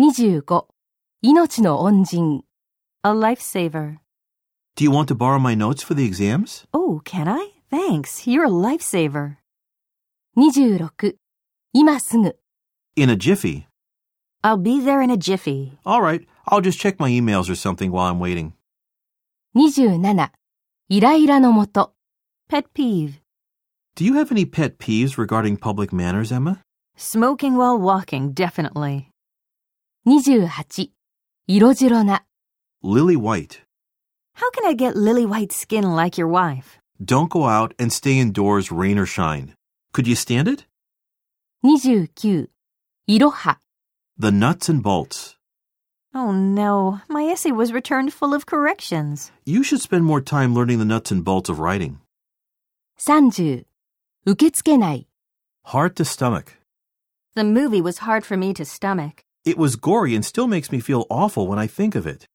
25. 命の恩人 A lifesaver. Do you want to borrow my notes for the exams? Oh, can I? Thanks. You're a lifesaver. 26. 今すぐ In a jiffy. I'll be there in a jiffy. All right, I'll just check my emails or something while I'm waiting. 27. イライラのもと Pet peeve. Do you have any pet peeves regarding public manners, Emma? Smoking while walking, definitely. 28. 色白な Lily White. How can I get lily white skin like your wife? Don't go out and stay indoors rain or shine. Could you stand it? 29. いろは The nuts and bolts. Oh no, my essay was returned full of corrections. You should spend more time learning the nuts and bolts of writing. 30. 受け付けない。 Hard to stomach. The movie was hard for me to stomach. It was gory and still makes me feel awful when I think of it.